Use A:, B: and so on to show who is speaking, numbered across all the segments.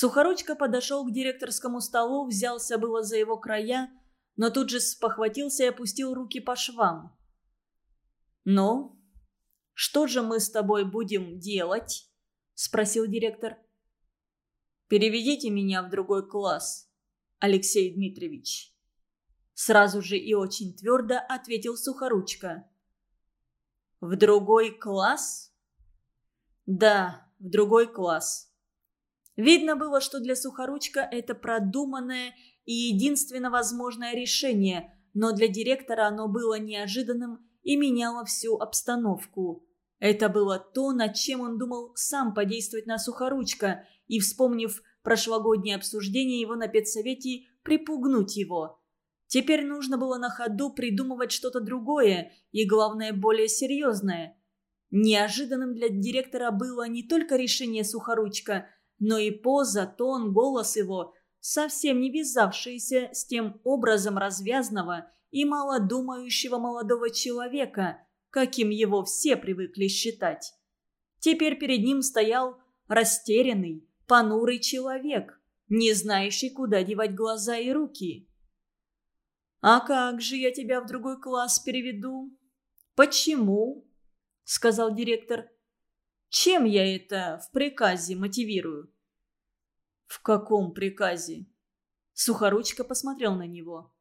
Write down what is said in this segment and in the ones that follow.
A: Сухоручка подошел к директорскому столу, взялся было за его края, но тут же спохватился и опустил руки по швам. «Ну, что же мы с тобой будем делать?» – спросил директор. «Переведите меня в другой класс, Алексей Дмитриевич». Сразу же и очень твердо ответил Сухоручка. «В другой класс?» «Да, в другой класс». Видно было, что для Сухоручка это продуманное и единственно возможное решение, но для директора оно было неожиданным и меняло всю обстановку. Это было то, над чем он думал сам подействовать на Сухоручка, и, вспомнив прошлогоднее обсуждение его на педсовете, припугнуть его. Теперь нужно было на ходу придумывать что-то другое и, главное, более серьезное. Неожиданным для директора было не только решение Сухоручка, но и поза, тон, голос его, совсем не вязавшиеся с тем образом развязного и малодумающего молодого человека, каким его все привыкли считать. Теперь перед ним стоял растерянный, понурый человек, не знающий, куда девать глаза и руки. «А как же я тебя в другой класс переведу?» «Почему?» — сказал директор. «Чем я это в приказе мотивирую?» «В каком приказе?» Сухоручка посмотрел на него.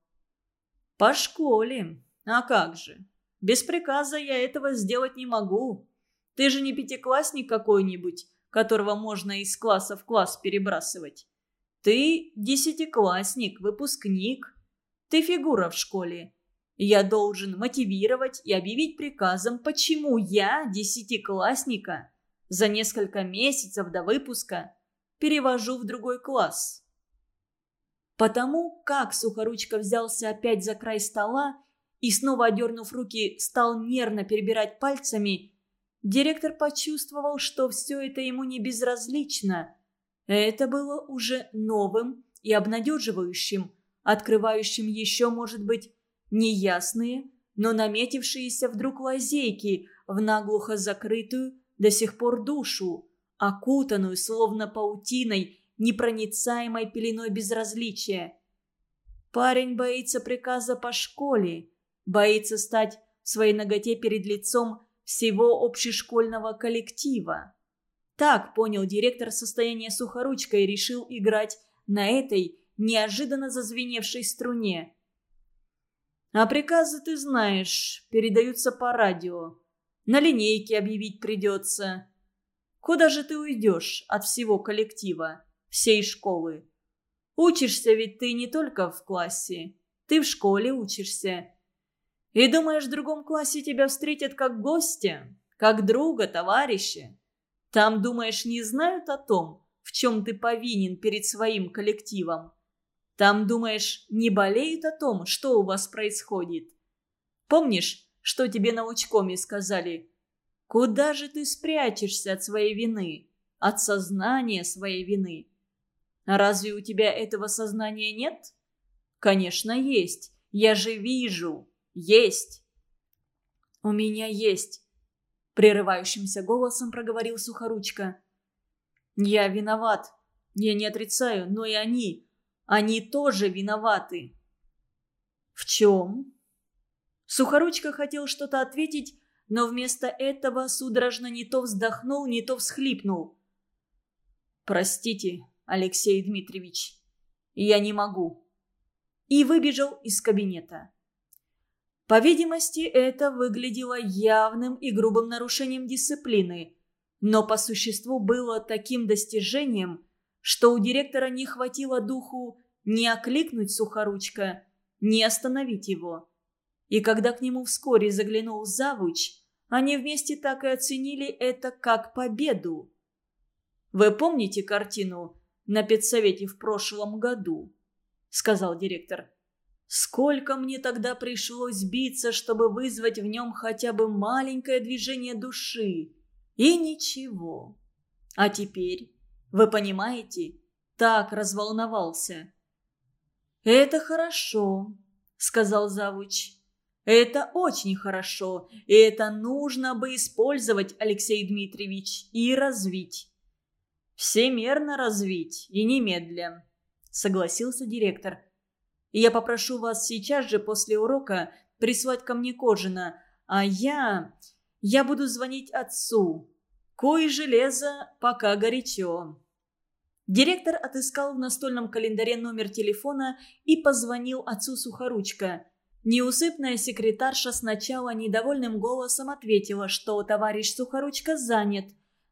A: «По школе. А как же? Без приказа я этого сделать не могу. Ты же не пятиклассник какой-нибудь, которого можно из класса в класс перебрасывать. Ты десятиклассник, выпускник. Ты фигура в школе. Я должен мотивировать и объявить приказом, почему я, десятиклассника, за несколько месяцев до выпуска перевожу в другой класс. Потому как Сухоручка взялся опять за край стола и, снова одернув руки, стал нервно перебирать пальцами, директор почувствовал, что все это ему не безразлично. Это было уже новым и обнадеживающим, открывающим еще, может быть, неясные, но наметившиеся вдруг лазейки в наглухо закрытую до сих пор душу, окутанную словно паутиной непроницаемой пеленой безразличия. Парень боится приказа по школе, боится стать в своей ноготе перед лицом всего общешкольного коллектива. Так понял директор состояние сухоручка и решил играть на этой неожиданно зазвеневшей струне. А приказы, ты знаешь, передаются по радио. На линейке объявить придется. Куда же ты уйдешь от всего коллектива? всей школы. Учишься ведь ты не только в классе, ты в школе учишься. И думаешь, в другом классе тебя встретят как гостя, как друга, товарища. Там, думаешь, не знают о том, в чем ты повинен перед своим коллективом. Там, думаешь, не болеют о том, что у вас происходит. Помнишь, что тебе на учкоме сказали? Куда же ты спрячешься от своей вины, от сознания своей вины? А разве у тебя этого сознания нет? Конечно, есть. Я же вижу. Есть. У меня есть. Прерывающимся голосом проговорил Сухоручка. Я виноват. Я не отрицаю, но и они. Они тоже виноваты. В чем? Сухоручка хотел что-то ответить, но вместо этого судорожно не то вздохнул, не то всхлипнул. «Простите, Алексей Дмитриевич. Я не могу». И выбежал из кабинета. По видимости, это выглядело явным и грубым нарушением дисциплины, но по существу было таким достижением, что у директора не хватило духу не окликнуть сухоручка, не остановить его. И когда к нему вскоре заглянул завуч, они вместе так и оценили это как победу. Вы помните картину на педсовете в прошлом году», — сказал директор. «Сколько мне тогда пришлось биться, чтобы вызвать в нем хотя бы маленькое движение души. И ничего. А теперь, вы понимаете, так разволновался». «Это хорошо», — сказал завуч. «Это очень хорошо, и это нужно бы использовать, Алексей Дмитриевич, и развить. «Всемерно развить и немедля», — согласился директор. «Я попрошу вас сейчас же после урока прислать ко мне Кожина, а я... я буду звонить отцу. Кое железо пока горячо». Директор отыскал в настольном календаре номер телефона и позвонил отцу Сухоручка. Неусыпная секретарша сначала недовольным голосом ответила, что товарищ Сухоручка занят,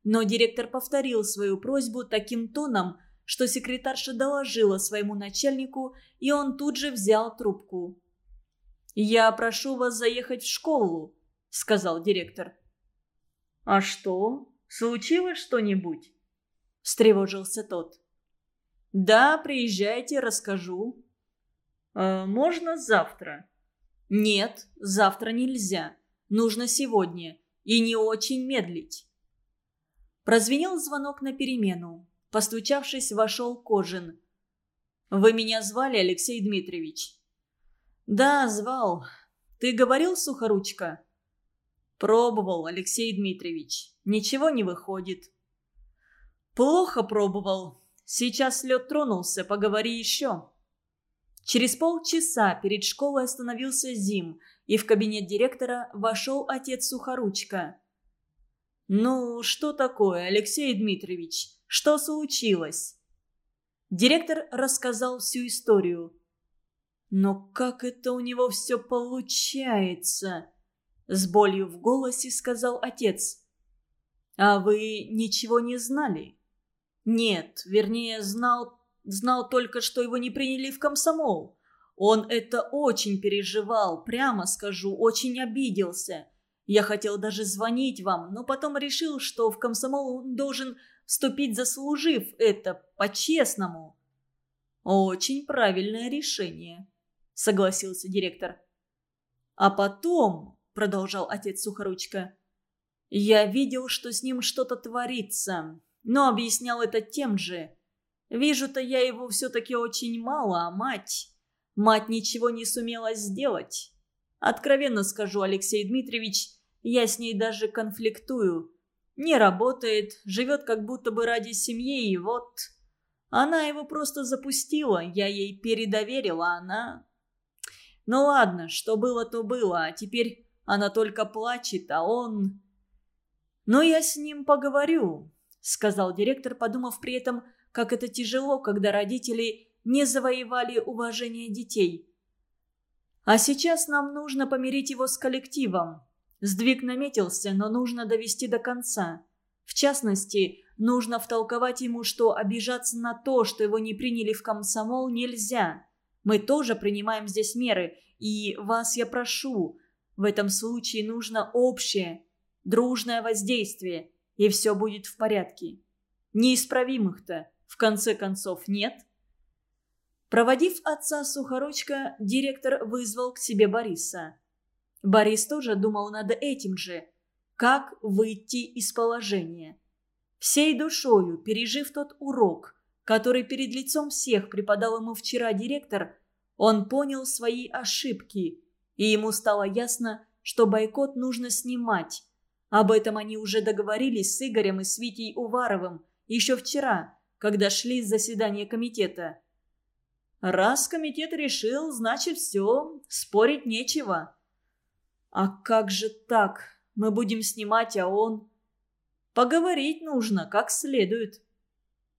A: но директор повторил свою просьбу таким тоном, что секретарша доложила своему начальнику, и он тут же взял трубку. «Я прошу вас заехать в школу», — сказал директор. «А что? Случилось что-нибудь?» встревожился тот. «Да, приезжайте, расскажу». «А можно завтра?» «Нет, завтра нельзя. Нужно сегодня. И не очень медлить». Прозвенел звонок на перемену. Постучавшись, вошел Кожин. «Вы меня звали, Алексей Дмитриевич?» «Да, звал. Ты говорил, Сухоручка?» «Пробовал, Алексей Дмитриевич. Ничего не выходит. «Плохо пробовал. Сейчас лед тронулся, поговори еще». Через полчаса перед школой остановился Зим, и в кабинет директора вошел отец Сухоручка. «Ну, что такое, Алексей Дмитриевич? Что случилось?» Директор рассказал всю историю. «Но как это у него все получается?» С болью в голосе сказал отец. «А вы ничего не знали?» Нет, вернее, знал, знал только, что его не приняли в комсомол. Он это очень переживал, прямо скажу, очень обиделся. Я хотел даже звонить вам, но потом решил, что в комсомол он должен вступить, заслужив это по-честному. Очень правильное решение, согласился директор. А потом, продолжал отец Сухоручка, я видел, что с ним что-то творится но объяснял это тем же. Вижу-то я его все-таки очень мало, а мать... Мать ничего не сумела сделать. Откровенно скажу, Алексей Дмитриевич, я с ней даже конфликтую. Не работает, живет как будто бы ради семьи, и вот... Она его просто запустила, я ей передоверила, она... Ну ладно, что было, то было, а теперь она только плачет, а он... Ну, я с ним поговорю сказал директор, подумав при этом, как это тяжело, когда родители не завоевали уважение детей. А сейчас нам нужно помирить его с коллективом. Сдвиг наметился, но нужно довести до конца. В частности, нужно втолковать ему, что обижаться на то, что его не приняли в комсомол, нельзя. Мы тоже принимаем здесь меры, и вас я прошу, в этом случае нужно общее, дружное воздействие – и все будет в порядке. Неисправимых-то, в конце концов, нет. Проводив отца Сухоручка, директор вызвал к себе Бориса. Борис тоже думал над этим же. Как выйти из положения? Всей душою, пережив тот урок, который перед лицом всех преподал ему вчера директор, он понял свои ошибки, и ему стало ясно, что бойкот нужно снимать, об этом они уже договорились с Игорем и с Витей Уваровым еще вчера, когда шли заседания комитета. Раз комитет решил, значит все, спорить нечего. А как же так? Мы будем снимать, а он... Поговорить нужно, как следует.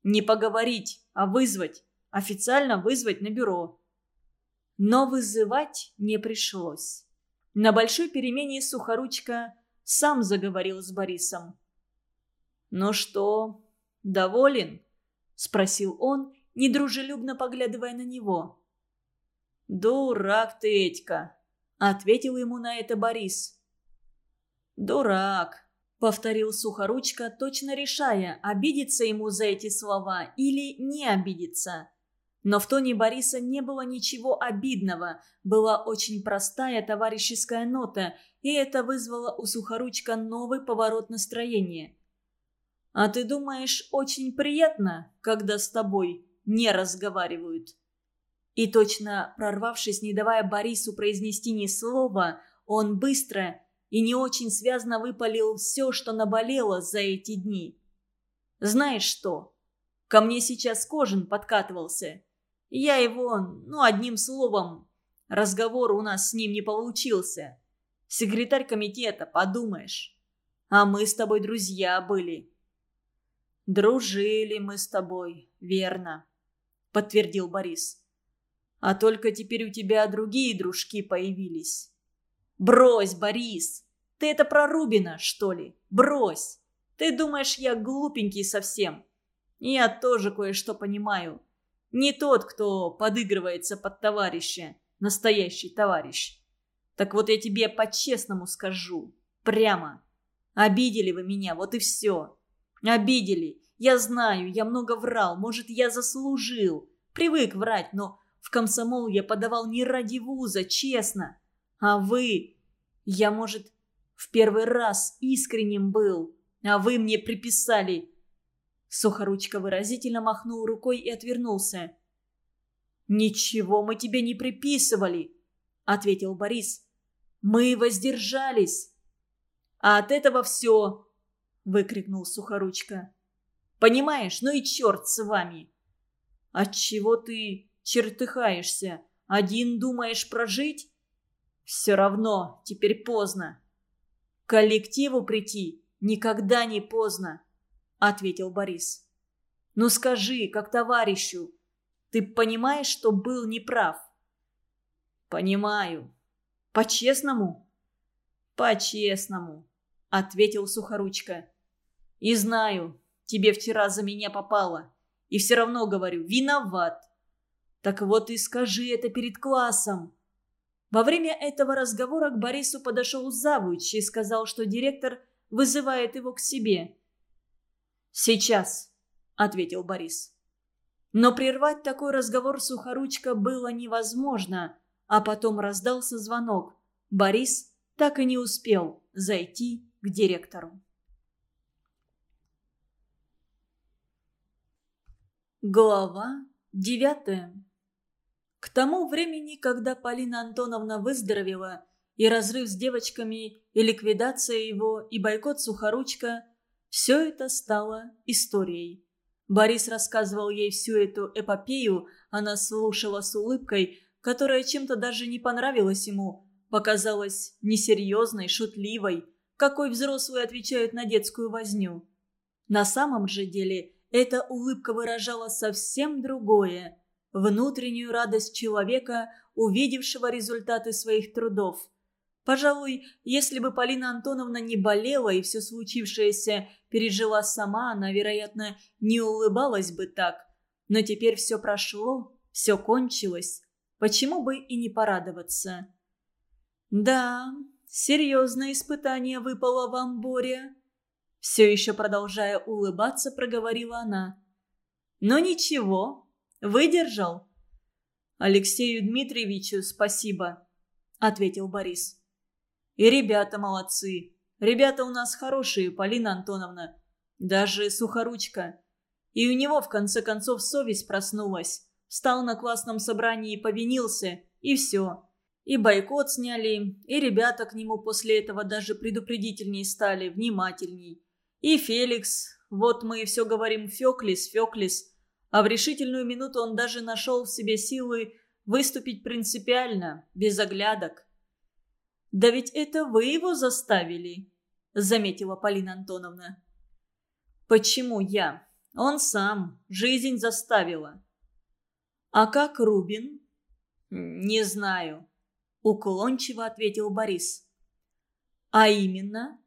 A: Не поговорить, а вызвать. Официально вызвать на бюро. Но вызывать не пришлось. На большой перемене Сухоручка сам заговорил с Борисом. «Ну что, доволен?» – спросил он, недружелюбно поглядывая на него. «Дурак ты, Этька!» – ответил ему на это Борис. «Дурак!» – повторил Сухоручка, точно решая, обидеться ему за эти слова или не обидеться. Но в тоне Бориса не было ничего обидного, была очень простая товарищеская нота, и это вызвало у Сухоручка новый поворот настроения. «А ты думаешь, очень приятно, когда с тобой не разговаривают?» И точно прорвавшись, не давая Борису произнести ни слова, он быстро и не очень связно выпалил все, что наболело за эти дни. «Знаешь что? Ко мне сейчас Кожин подкатывался. Я его, ну, одним словом, разговор у нас с ним не получился. Секретарь комитета, подумаешь. А мы с тобой друзья были. Дружили мы с тобой, верно, подтвердил Борис. А только теперь у тебя другие дружки появились. Брось, Борис, ты это про Рубина, что ли? Брось. Ты думаешь, я глупенький совсем? Я тоже кое-что понимаю. Не тот, кто подыгрывается под товарища, настоящий товарищ. Так вот я тебе по-честному скажу. Прямо. Обидели вы меня, вот и все. Обидели. Я знаю, я много врал, может, я заслужил. Привык врать, но в комсомол я подавал не ради вуза, честно. А вы... Я, может, в первый раз искренним был, а вы мне приписали Сухоручка выразительно махнул рукой и отвернулся. «Ничего мы тебе не приписывали», — ответил Борис. «Мы воздержались». «А от этого все», — выкрикнул Сухоручка. «Понимаешь, ну и черт с вами». «Отчего ты чертыхаешься? Один думаешь прожить?» «Все равно, теперь поздно. К коллективу прийти никогда не поздно. – ответил Борис. «Ну скажи, как товарищу, ты понимаешь, что был неправ?» «Понимаю. По-честному?» «По-честному», – ответил Сухоручка. «И знаю, тебе вчера за меня попало. И все равно говорю, виноват. Так вот и скажи это перед классом». Во время этого разговора к Борису подошел завуч и сказал, что директор вызывает его к себе. «Сейчас», — ответил Борис. Но прервать такой разговор Сухоручка было невозможно, а потом раздался звонок. Борис так и не успел зайти к директору. Глава девятая К тому времени, когда Полина Антоновна выздоровела, и разрыв с девочками, и ликвидация его, и бойкот Сухоручка – все это стало историей. Борис рассказывал ей всю эту эпопею, она слушала с улыбкой, которая чем-то даже не понравилась ему, показалась несерьезной, шутливой, какой взрослые отвечают на детскую возню. На самом же деле эта улыбка выражала совсем другое – внутреннюю радость человека, увидевшего результаты своих трудов – Пожалуй, если бы Полина Антоновна не болела и все случившееся пережила сама, она, вероятно, не улыбалась бы так. Но теперь все прошло, все кончилось. Почему бы и не порадоваться? «Да, серьезное испытание выпало вам, Боря», — все еще продолжая улыбаться, проговорила она. «Но ничего, выдержал». «Алексею Дмитриевичу спасибо», — ответил Борис. И ребята молодцы. Ребята у нас хорошие, Полина Антоновна. Даже сухоручка. И у него, в конце концов, совесть проснулась. Встал на классном собрании и повинился, и все. И бойкот сняли, и ребята к нему после этого даже предупредительней стали, внимательней. И Феликс, вот мы и все говорим Феклис, Феклис. А в решительную минуту он даже нашел в себе силы выступить принципиально, без оглядок. «Да ведь это вы его заставили», — заметила Полина Антоновна. «Почему я? Он сам. Жизнь заставила». «А как Рубин?» «Не знаю», — уклончиво ответил Борис. «А именно?»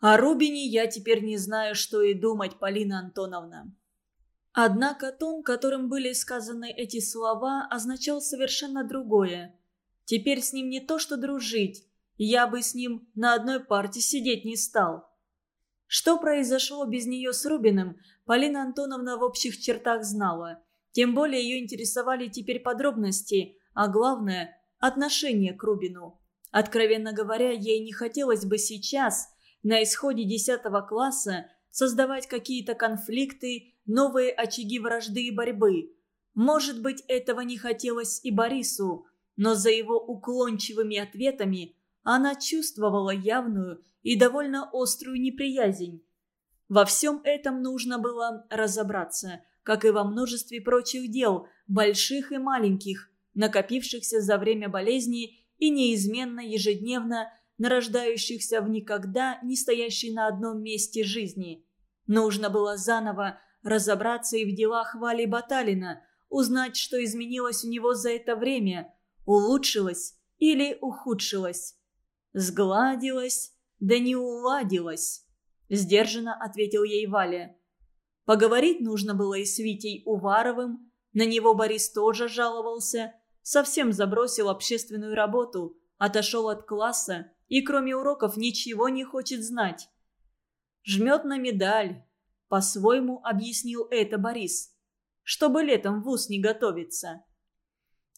A: «О Рубине я теперь не знаю, что и думать, Полина Антоновна». Однако тон, которым были сказаны эти слова, означал совершенно другое. Теперь с ним не то что дружить, я бы с ним на одной парте сидеть не стал. Что произошло без нее с Рубиным, Полина Антоновна в общих чертах знала. Тем более ее интересовали теперь подробности, а главное – отношение к Рубину. Откровенно говоря, ей не хотелось бы сейчас, на исходе 10 класса, создавать какие-то конфликты, новые очаги вражды и борьбы. Может быть, этого не хотелось и Борису, но за его уклончивыми ответами она чувствовала явную и довольно острую неприязнь. Во всем этом нужно было разобраться, как и во множестве прочих дел, больших и маленьких, накопившихся за время болезни и неизменно ежедневно нарождающихся в никогда не стоящей на одном месте жизни. Нужно было заново разобраться и в делах Вали Баталина, узнать, что изменилось у него за это время, улучшилось или ухудшилось, сгладилось, да не уладилось. Сдержанно ответил ей Валя. Поговорить нужно было и с Витей Уваровым, на него Борис тоже жаловался, совсем забросил общественную работу, отошел от класса и кроме уроков ничего не хочет знать. Жмет на медаль, по-своему объяснил это Борис, чтобы летом в вуз не готовиться.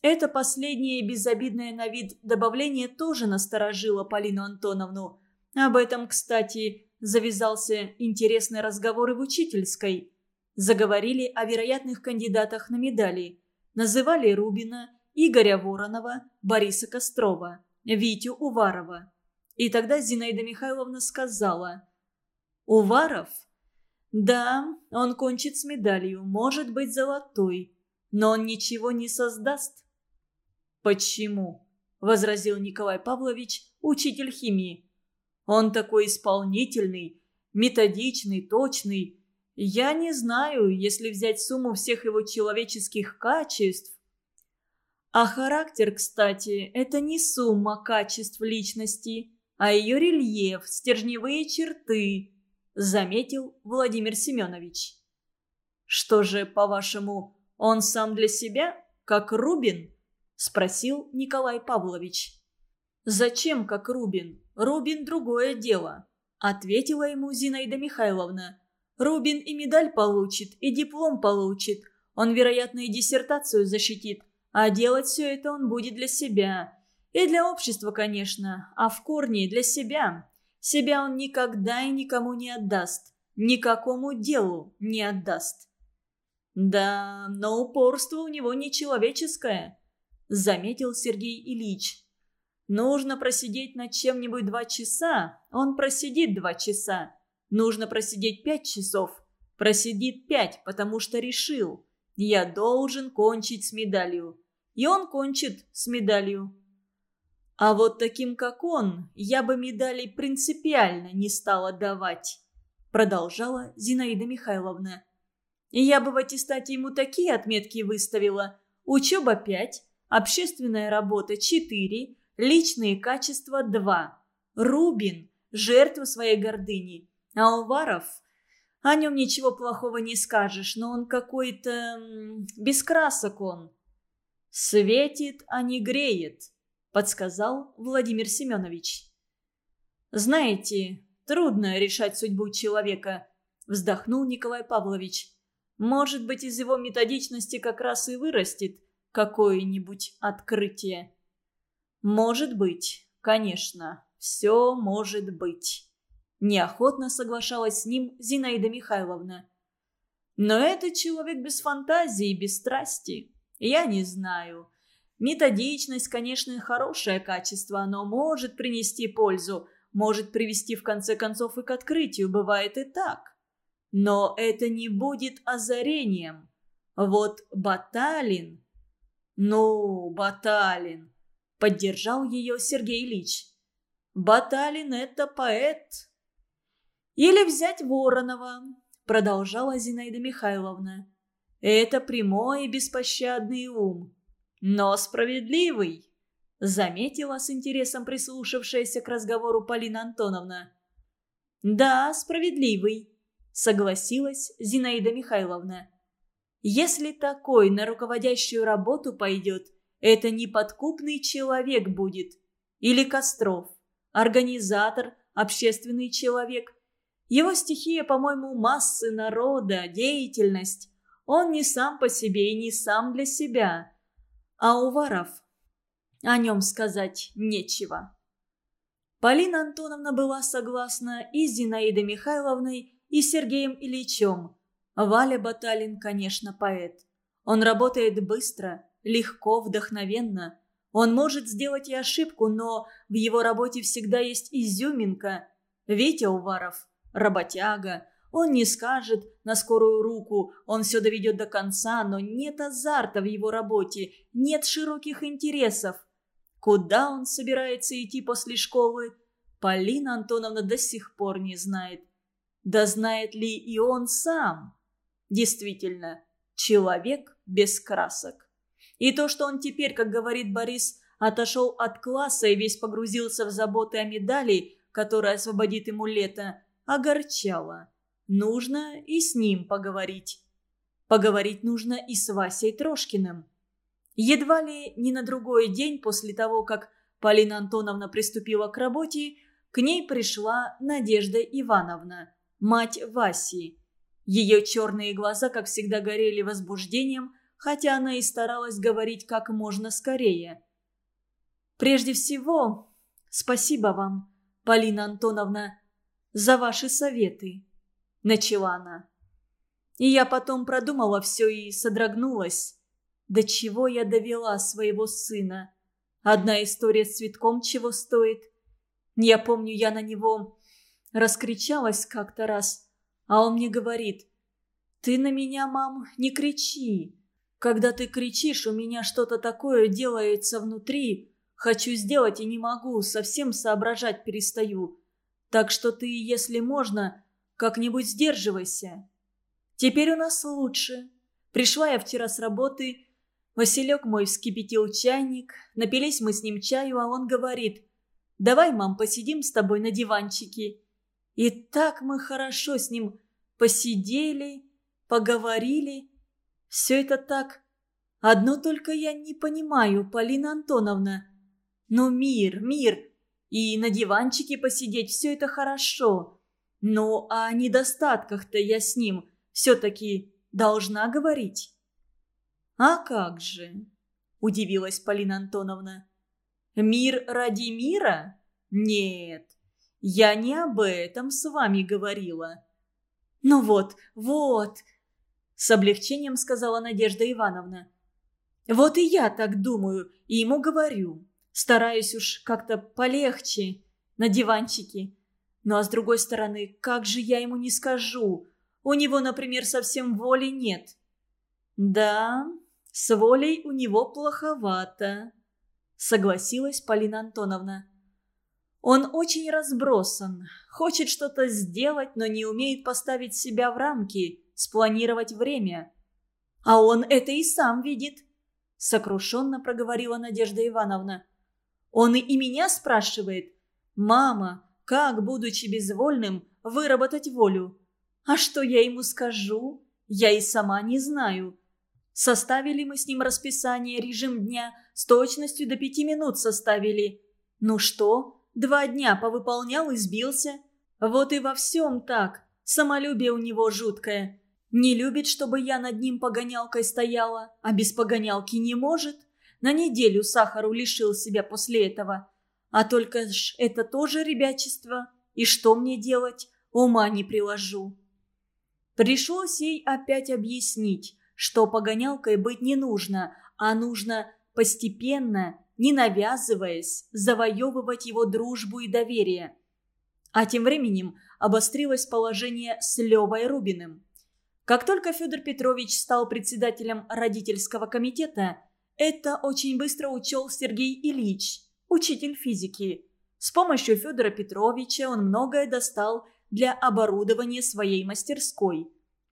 A: Это последнее безобидное на вид добавление тоже насторожило Полину Антоновну. Об этом, кстати, завязался интересный разговор и в учительской. Заговорили о вероятных кандидатах на медали. Называли Рубина, Игоря Воронова, Бориса Кострова, Витю Уварова. И тогда Зинаида Михайловна сказала «Уваров? Да, он кончит с медалью, может быть золотой, но он ничего не создаст». «Почему?» – возразил Николай Павлович, учитель химии. «Он такой исполнительный, методичный, точный. Я не знаю, если взять сумму всех его человеческих качеств». А характер, кстати, это не сумма качеств личности, а ее рельеф, стержневые черты, заметил Владимир Семенович. Что же, по-вашему, он сам для себя, как Рубин? Спросил Николай Павлович. «Зачем как Рубин? Рубин – другое дело», – ответила ему Зинаида Михайловна. «Рубин и медаль получит, и диплом получит. Он, вероятно, и диссертацию защитит. А делать все это он будет для себя. И для общества, конечно, а в корне для себя. Себя он никогда и никому не отдаст. Никакому делу не отдаст. Да, но упорство у него нечеловеческое заметил Сергей Ильич. Нужно просидеть над чем-нибудь два часа, он просидит два часа. Нужно просидеть пять часов, просидит пять, потому что решил. Я должен кончить с медалью. И он кончит с медалью. А вот таким, как он, я бы медали принципиально не стала давать, продолжала Зинаида Михайловна. Я бы в аттестате ему такие отметки выставила. Учеба пять, Общественная работа – 4, личные качества – 2. Рубин – жертва своей гордыни. А Уваров – о нем ничего плохого не скажешь, но он какой-то... без красок он. «Светит, а не греет», – подсказал Владимир Семенович. «Знаете, трудно решать судьбу человека», – вздохнул Николай Павлович. «Может быть, из его методичности как раз и вырастет какое-нибудь открытие. Может быть, конечно, все может быть. Неохотно соглашалась с ним Зинаида Михайловна. Но этот человек без фантазии, без страсти. Я не знаю. Методичность, конечно, хорошее качество, но может принести пользу, может привести в конце концов и к открытию, бывает и так. Но это не будет озарением. Вот Баталин «Ну, Баталин!» – поддержал ее Сергей Ильич. «Баталин – это поэт!» «Или взять Воронова», – продолжала Зинаида Михайловна. «Это прямой и беспощадный ум, но справедливый», – заметила с интересом прислушавшаяся к разговору Полина Антоновна. «Да, справедливый», – согласилась Зинаида Михайловна. Если такой на руководящую работу пойдет, это неподкупный человек будет. Или Костров, организатор, общественный человек. Его стихия, по-моему, массы народа, деятельность. Он не сам по себе и не сам для себя. А Уваров, о нем сказать нечего. Полина Антоновна была согласна и с Зинаидой Михайловной, и с Сергеем Ильичем – Валя Баталин, конечно, поэт. Он работает быстро, легко, вдохновенно. Он может сделать и ошибку, но в его работе всегда есть изюминка. Витя Уваров – работяга. Он не скажет на скорую руку, он все доведет до конца, но нет азарта в его работе, нет широких интересов. Куда он собирается идти после школы, Полина Антоновна до сих пор не знает. Да знает ли и он сам? Действительно, человек без красок. И то, что он теперь, как говорит Борис, отошел от класса и весь погрузился в заботы о медали, которая освободит ему лето, огорчало. Нужно и с ним поговорить. Поговорить нужно и с Васей Трошкиным. Едва ли не на другой день после того, как Полина Антоновна приступила к работе, к ней пришла Надежда Ивановна, мать Васи. Ее черные глаза, как всегда, горели возбуждением, хотя она и старалась говорить как можно скорее. «Прежде всего, спасибо вам, Полина Антоновна, за ваши советы», — начала она. И я потом продумала все и содрогнулась. До чего я довела своего сына? Одна история с цветком чего стоит. Я помню, я на него раскричалась как-то раз, а он мне говорит, «Ты на меня, мам, не кричи. Когда ты кричишь, у меня что-то такое делается внутри. Хочу сделать и не могу, совсем соображать перестаю. Так что ты, если можно, как-нибудь сдерживайся. Теперь у нас лучше. Пришла я вчера с работы, Василек мой вскипятил чайник, напились мы с ним чаю, а он говорит, «Давай, мам, посидим с тобой на диванчике». И так мы хорошо с ним посидели, поговорили. Все это так. Одно только я не понимаю, Полина Антоновна. Ну, мир, мир. И на диванчике посидеть все это хорошо. А о недостатках-то я с ним все-таки должна говорить. «А как же?» – удивилась Полина Антоновна. «Мир ради мира? Нет, я не об этом с вами говорила». «Ну вот, вот!» – с облегчением сказала Надежда Ивановна. «Вот и я так думаю, и ему говорю. Стараюсь уж как-то полегче на диванчике. Ну а с другой стороны, как же я ему не скажу? У него, например, совсем воли нет». «Да, с волей у него плоховато», — согласилась Полина Антоновна. Он очень разбросан, хочет что-то сделать, но не умеет поставить себя в рамки, спланировать время. А он это и сам видит, сокрушенно проговорила Надежда Ивановна. Он и меня спрашивает, «Мама, как, будучи безвольным, выработать волю?» А что я ему скажу? Я и сама не знаю. Составили мы с ним расписание, режим дня, с точностью до пяти минут составили. Ну что, Два дня повыполнял и сбился. Вот и во всем так. Самолюбие у него жуткое. Не любит, чтобы я над ним погонялкой стояла, а без погонялки не может. На неделю сахару лишил себя после этого. А только ж это тоже ребячество. И что мне делать? Ума не приложу. Пришлось ей опять объяснить, что погонялкой быть не нужно, а нужно постепенно не навязываясь, завоевывать его дружбу и доверие. А тем временем обострилось положение с Левой Рубиным. Как только Федор Петрович стал председателем родительского комитета, это очень быстро учел Сергей Ильич, учитель физики. С помощью Федора Петровича он многое достал для оборудования своей мастерской.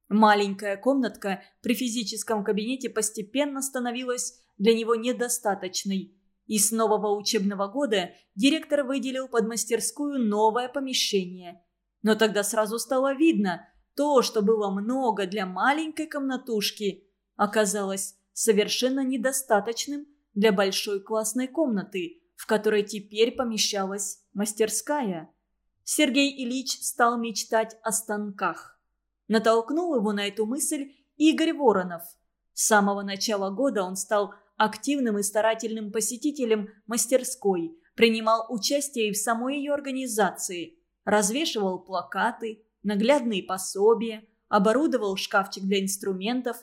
A: Маленькая комнатка при физическом кабинете постепенно становилась для него недостаточной. И с нового учебного года директор выделил под мастерскую новое помещение. Но тогда сразу стало видно, то, что было много для маленькой комнатушки, оказалось совершенно недостаточным для большой классной комнаты, в которой теперь помещалась мастерская. Сергей Ильич стал мечтать о станках. Натолкнул его на эту мысль Игорь Воронов. С самого начала года он стал активным и старательным посетителем мастерской, принимал участие и в самой ее организации, развешивал плакаты, наглядные пособия, оборудовал шкафчик для инструментов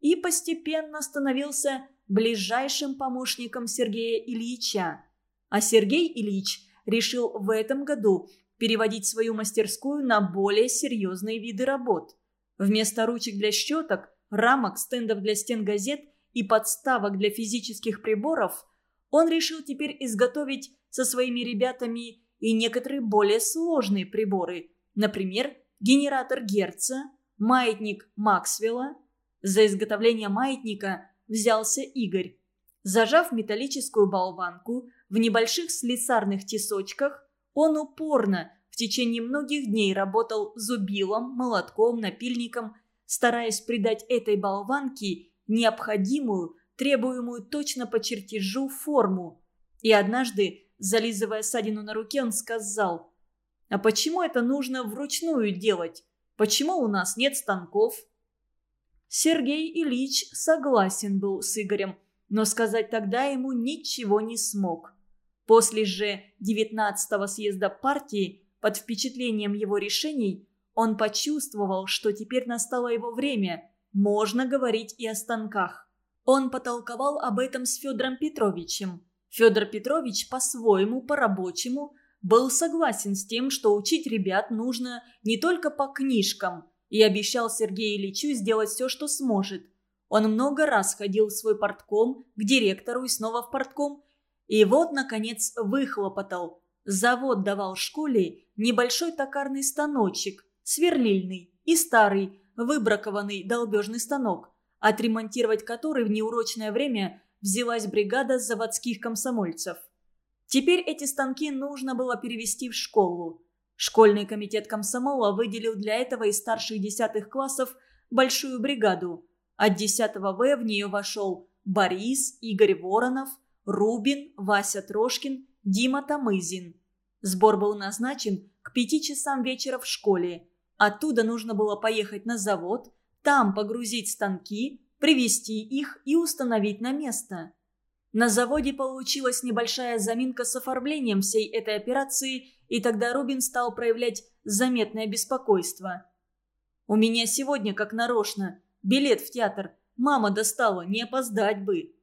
A: и постепенно становился ближайшим помощником Сергея Ильича. А Сергей Ильич решил в этом году переводить свою мастерскую на более серьезные виды работ. Вместо ручек для щеток, рамок, стендов для стен газет и подставок для физических приборов он решил теперь изготовить со своими ребятами и некоторые более сложные приборы, например, генератор Герца, маятник Максвелла. За изготовление маятника взялся Игорь. Зажав металлическую болванку в небольших слесарных тесочках, он упорно в течение многих дней работал зубилом, молотком, напильником, стараясь придать этой болванке необходимую, требуемую точно по чертежу форму. И однажды, зализывая ссадину на руке, он сказал, «А почему это нужно вручную делать? Почему у нас нет станков?» Сергей Ильич согласен был с Игорем, но сказать тогда ему ничего не смог. После же 19-го съезда партии, под впечатлением его решений, он почувствовал, что теперь настало его время, можно говорить и о станках. Он потолковал об этом с Федором Петровичем. Федор Петрович по-своему, по-рабочему, был согласен с тем, что учить ребят нужно не только по книжкам, и обещал Сергею Ильичу сделать все, что сможет. Он много раз ходил в свой портком, к директору и снова в портком, и вот, наконец, выхлопотал. Завод давал школе небольшой токарный станочек, сверлильный и старый, выбракованный долбежный станок, отремонтировать который в неурочное время взялась бригада заводских комсомольцев. Теперь эти станки нужно было перевести в школу. Школьный комитет комсомола выделил для этого из старших десятых классов большую бригаду. От 10 В в нее вошел Борис, Игорь Воронов – Рубин, Вася Трошкин, Дима Тамызин. Сбор был назначен к пяти часам вечера в школе. Оттуда нужно было поехать на завод, там погрузить станки, привезти их и установить на место. На заводе получилась небольшая заминка с оформлением всей этой операции, и тогда Рубин стал проявлять заметное беспокойство. «У меня сегодня, как нарочно, билет в театр. Мама достала, не опоздать бы».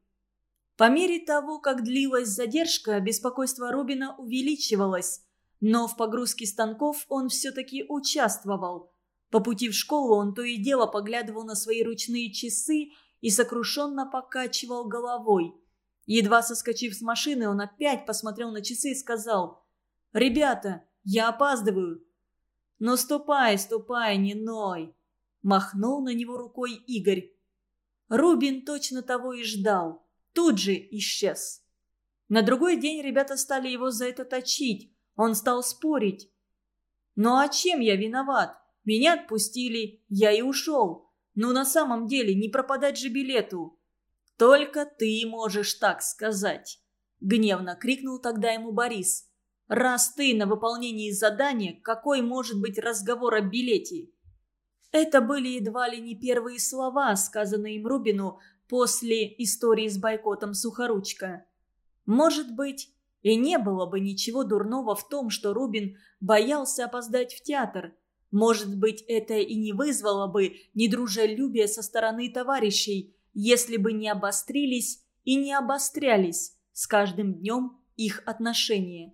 A: По мере того, как длилась задержка, беспокойство Робина увеличивалось, но в погрузке станков он все-таки участвовал. По пути в школу он то и дело поглядывал на свои ручные часы и сокрушенно покачивал головой. Едва соскочив с машины, он опять посмотрел на часы и сказал «Ребята, я опаздываю». «Ну ступай, ступай, не ной!» Махнул на него рукой Игорь. Рубин точно того и ждал тут же исчез. На другой день ребята стали его за это точить. Он стал спорить. «Ну а чем я виноват? Меня отпустили, я и ушел. Ну на самом деле не пропадать же билету». «Только ты можешь так сказать», — гневно крикнул тогда ему Борис. «Раз ты на выполнении задания, какой может быть разговор о билете?» Это были едва ли не первые слова, сказанные им Рубину после истории с бойкотом Сухоручка. Может быть, и не было бы ничего дурного в том, что Рубин боялся опоздать в театр. Может быть, это и не вызвало бы недружелюбия со стороны товарищей, если бы не обострились и не обострялись с каждым днем их отношения.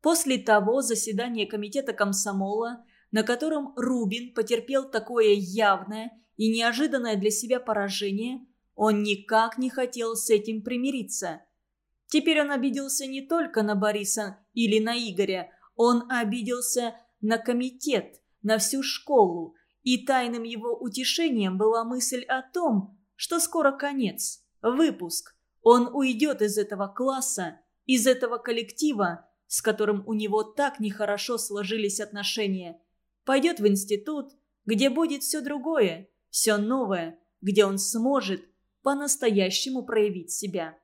A: После того заседания комитета комсомола, на котором Рубин потерпел такое явное и неожиданное для себя поражение – он никак не хотел с этим примириться. Теперь он обиделся не только на Бориса или на Игоря, он обиделся на комитет, на всю школу, и тайным его утешением была мысль о том, что скоро конец, выпуск. Он уйдет из этого класса, из этого коллектива, с которым у него так нехорошо сложились отношения. Пойдет в институт, где будет все другое, все новое, где он сможет по-настоящему проявить себя.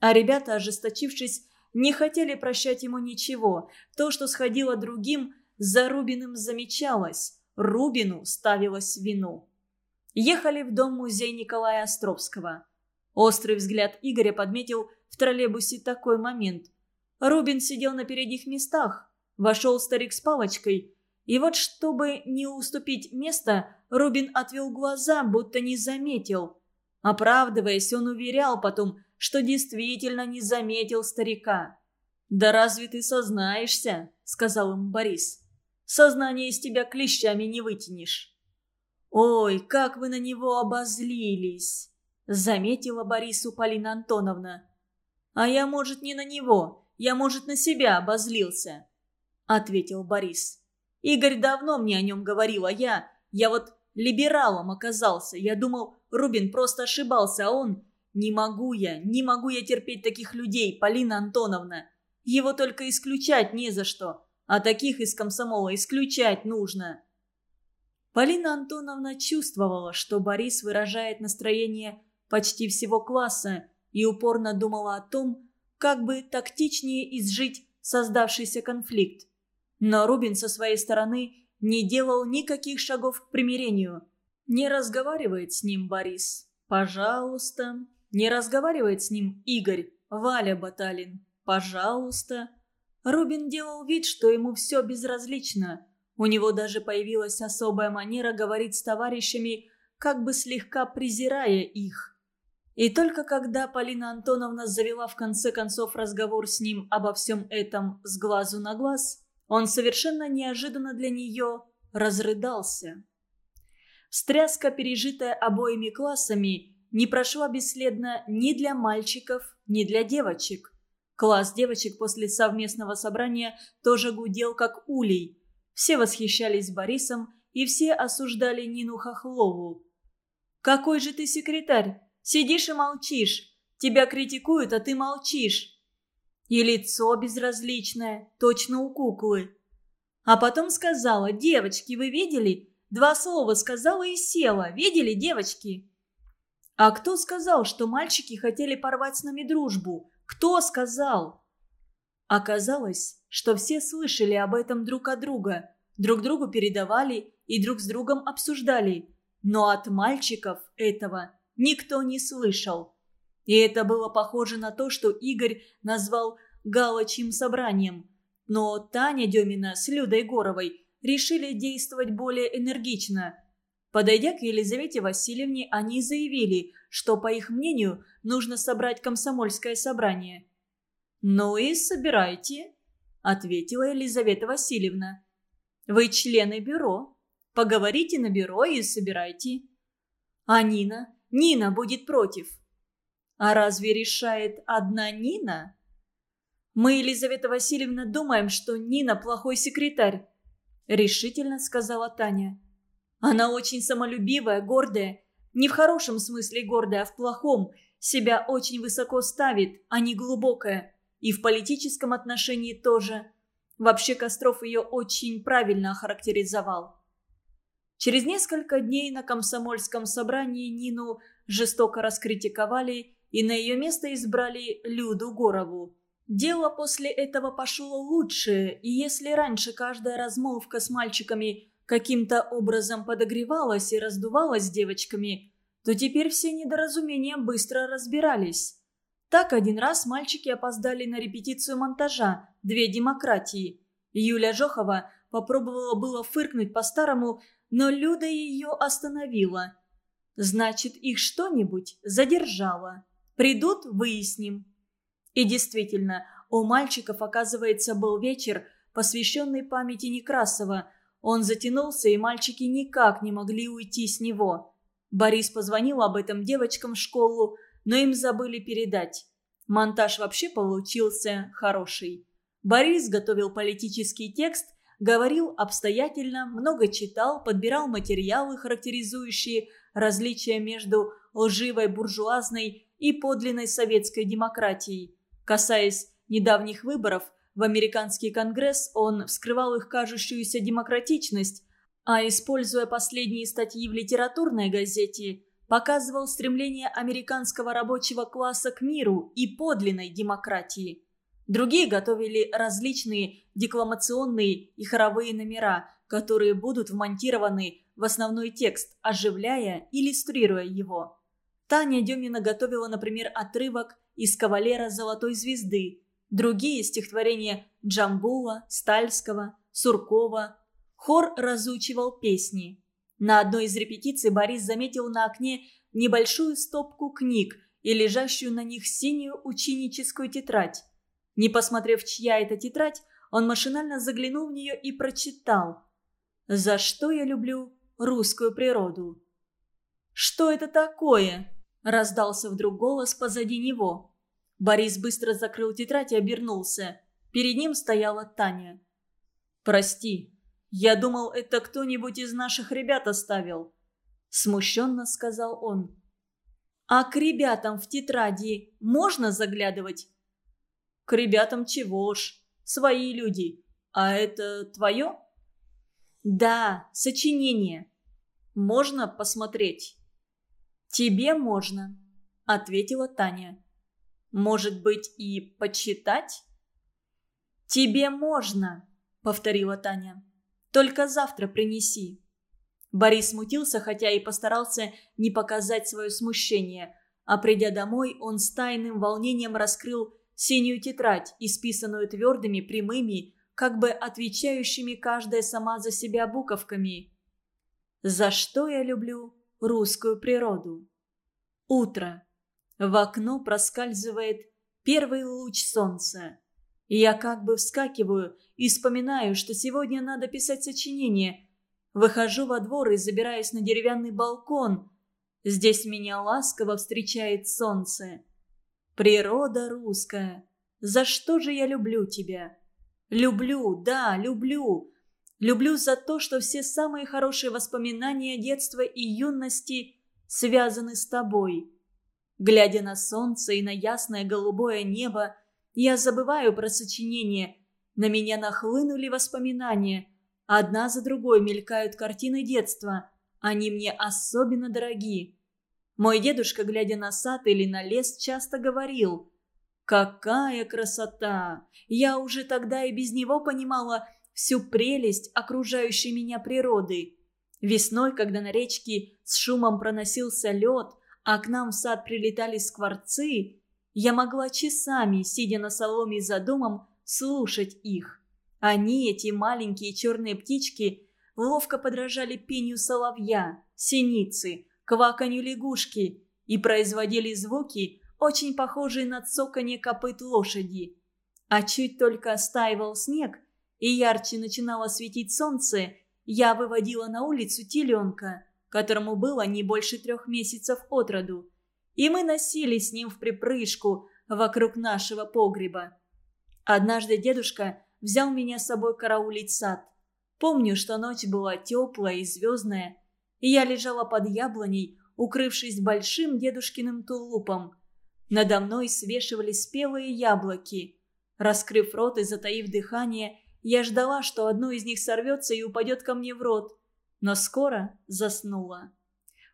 A: А ребята, ожесточившись, не хотели прощать ему ничего. То, что сходило другим, за Рубиным замечалось. Рубину ставилось вину. Ехали в дом-музей Николая Островского. Острый взгляд Игоря подметил в троллейбусе такой момент. Рубин сидел на передних местах. Вошел старик с палочкой. И вот, чтобы не уступить место, Рубин отвел глаза, будто не заметил – Оправдываясь, он уверял потом, что действительно не заметил старика. «Да разве ты сознаешься?» — сказал им Борис. «Сознание из тебя клещами не вытянешь». «Ой, как вы на него обозлились!» — заметила Борису Полина Антоновна. «А я, может, не на него, я, может, на себя обозлился», — ответил Борис. «Игорь давно мне о нем говорил, а я... Я вот либералом оказался. Я думал, Рубин просто ошибался, а он... Не могу я, не могу я терпеть таких людей, Полина Антоновна. Его только исключать не за что, а таких из комсомола исключать нужно». Полина Антоновна чувствовала, что Борис выражает настроение почти всего класса и упорно думала о том, как бы тактичнее изжить создавшийся конфликт. Но Рубин со своей стороны не делал никаких шагов к примирению. Не разговаривает с ним Борис. Пожалуйста. Не разговаривает с ним Игорь, Валя Баталин. Пожалуйста. Рубин делал вид, что ему все безразлично. У него даже появилась особая манера говорить с товарищами, как бы слегка презирая их. И только когда Полина Антоновна завела в конце концов разговор с ним обо всем этом с глазу на глаз, он совершенно неожиданно для нее разрыдался. Встряска, пережитая обоими классами, не прошла бесследно ни для мальчиков, ни для девочек. Класс девочек после совместного собрания тоже гудел, как улей – все восхищались Борисом, и все осуждали Нину Хохлову. «Какой же ты секретарь? Сидишь и молчишь. Тебя критикуют, а ты молчишь. И лицо безразличное, точно у куклы». А потом сказала, «Девочки, вы видели? Два слова сказала и села. Видели, девочки?» «А кто сказал, что мальчики хотели порвать с нами дружбу? Кто сказал?» Оказалось, что все слышали об этом друг от друга, друг другу передавали и друг с другом обсуждали. Но от мальчиков этого никто не слышал. И это было похоже на то, что Игорь назвал «галочьим собранием». Но Таня Демина с Людой Горовой решили действовать более энергично. Подойдя к Елизавете Васильевне, они заявили, что, по их мнению, нужно собрать комсомольское собрание. «Ну и собирайте», — ответила Елизавета Васильевна. «Вы члены бюро. Поговорите на бюро и собирайте». «А Нина? Нина будет против». «А разве решает одна Нина?» «Мы, Елизавета Васильевна, думаем, что Нина плохой секретарь», — решительно сказала Таня. «Она очень самолюбивая, гордая. Не в хорошем смысле гордая, а в плохом. Себя очень высоко ставит, а не глубокая. И в политическом отношении тоже. Вообще Костров ее очень правильно охарактеризовал. Через несколько дней на комсомольском собрании Нину жестоко раскритиковали и на ее место избрали Люду Горову. Дело после этого пошло лучше, и если раньше каждая размолвка с мальчиками каким-то образом подогревалась и раздувалась девочками, то теперь все недоразумения быстро разбирались. Так один раз мальчики опоздали на репетицию монтажа «Две демократии». Юля Жохова попробовала было фыркнуть по-старому, но Люда ее остановила. «Значит, их что-нибудь задержало. Придут – выясним». И действительно, у мальчиков, оказывается, был вечер, посвященный памяти Некрасова. Он затянулся, и мальчики никак не могли уйти с него. Борис позвонил об этом девочкам в школу, но им забыли передать. Монтаж вообще получился хороший. Борис готовил политический текст, говорил обстоятельно, много читал, подбирал материалы, характеризующие различия между лживой буржуазной и подлинной советской демократией. Касаясь недавних выборов в американский конгресс, он вскрывал их кажущуюся демократичность, а используя последние статьи в литературной газете, показывал стремление американского рабочего класса к миру и подлинной демократии. Другие готовили различные декламационные и хоровые номера, которые будут вмонтированы в основной текст, оживляя, иллюстрируя его. Таня Демина готовила, например, отрывок из «Кавалера золотой звезды», другие стихотворения Джамбула, Стальского, Суркова. Хор разучивал песни. На одной из репетиций Борис заметил на окне небольшую стопку книг и лежащую на них синюю ученическую тетрадь. Не посмотрев, чья это тетрадь, он машинально заглянул в нее и прочитал. «За что я люблю русскую природу?» «Что это такое?» – раздался вдруг голос позади него. Борис быстро закрыл тетрадь и обернулся. Перед ним стояла Таня. «Прости, я думал, это кто-нибудь из наших ребят оставил», – смущенно сказал он. «А к ребятам в тетради можно заглядывать?» «К ребятам чего ж, свои люди. А это твое?» «Да, сочинение. Можно посмотреть?» «Тебе можно», — ответила Таня. «Может быть, и почитать?» «Тебе можно», — повторила Таня. «Только завтра принеси». Борис смутился, хотя и постарался не показать свое смущение. А придя домой, он с тайным волнением раскрыл синюю тетрадь, исписанную твердыми, прямыми, как бы отвечающими каждая сама за себя буковками. «За что я люблю русскую природу?» Утро. В окно проскальзывает первый луч солнца. Я как бы вскакиваю и вспоминаю, что сегодня надо писать сочинение. Выхожу во двор и забираюсь на деревянный балкон. Здесь меня ласково встречает солнце. Природа русская, за что же я люблю тебя? Люблю, да, люблю. Люблю за то, что все самые хорошие воспоминания детства и юности связаны с тобой. Глядя на солнце и на ясное голубое небо, я забываю про сочинение. На меня нахлынули воспоминания. Одна за другой мелькают картины детства. Они мне особенно дороги. Мой дедушка, глядя на сад или на лес, часто говорил «Какая красота!» Я уже тогда и без него понимала всю прелесть окружающей меня природы. Весной, когда на речке с шумом проносился лед, а к нам в сад прилетали скворцы, я могла часами, сидя на соломе за домом, слушать их. Они, эти маленькие черные птички, ловко подражали пению соловья, синицы, кваканью лягушки и производили звуки, очень похожие на цоканье копыт лошади. А чуть только стаивал снег и ярче начинало светить солнце, я выводила на улицу теленка, которому было не больше трех месяцев от роду и мы носили с ним в припрыжку вокруг нашего погреба. Однажды дедушка взял меня с собой караулить сад. Помню, что ночь была теплая и звездная, и я лежала под яблоней, укрывшись большим дедушкиным тулупом. Надо мной свешивались спелые яблоки. Раскрыв рот и затаив дыхание, я ждала, что одно из них сорвется и упадет ко мне в рот, но скоро заснула.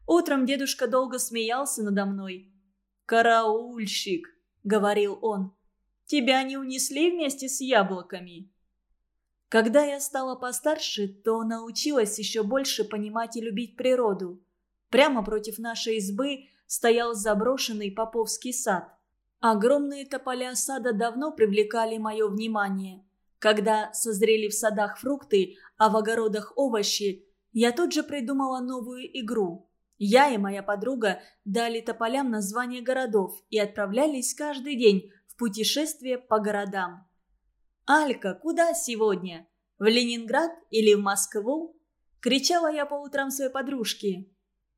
A: Утром дедушка долго смеялся надо мной. «Караульщик», — говорил он, — «тебя не унесли вместе с яблоками?» Когда я стала постарше, то научилась еще больше понимать и любить природу. Прямо против нашей избы стоял заброшенный Поповский сад. Огромные тополя сада давно привлекали мое внимание. Когда созрели в садах фрукты, а в огородах овощи, я тут же придумала новую игру. Я и моя подруга дали тополям название городов и отправлялись каждый день в путешествие по городам. «Алька, куда сегодня? В Ленинград или в Москву?» – кричала я по утрам своей подружке.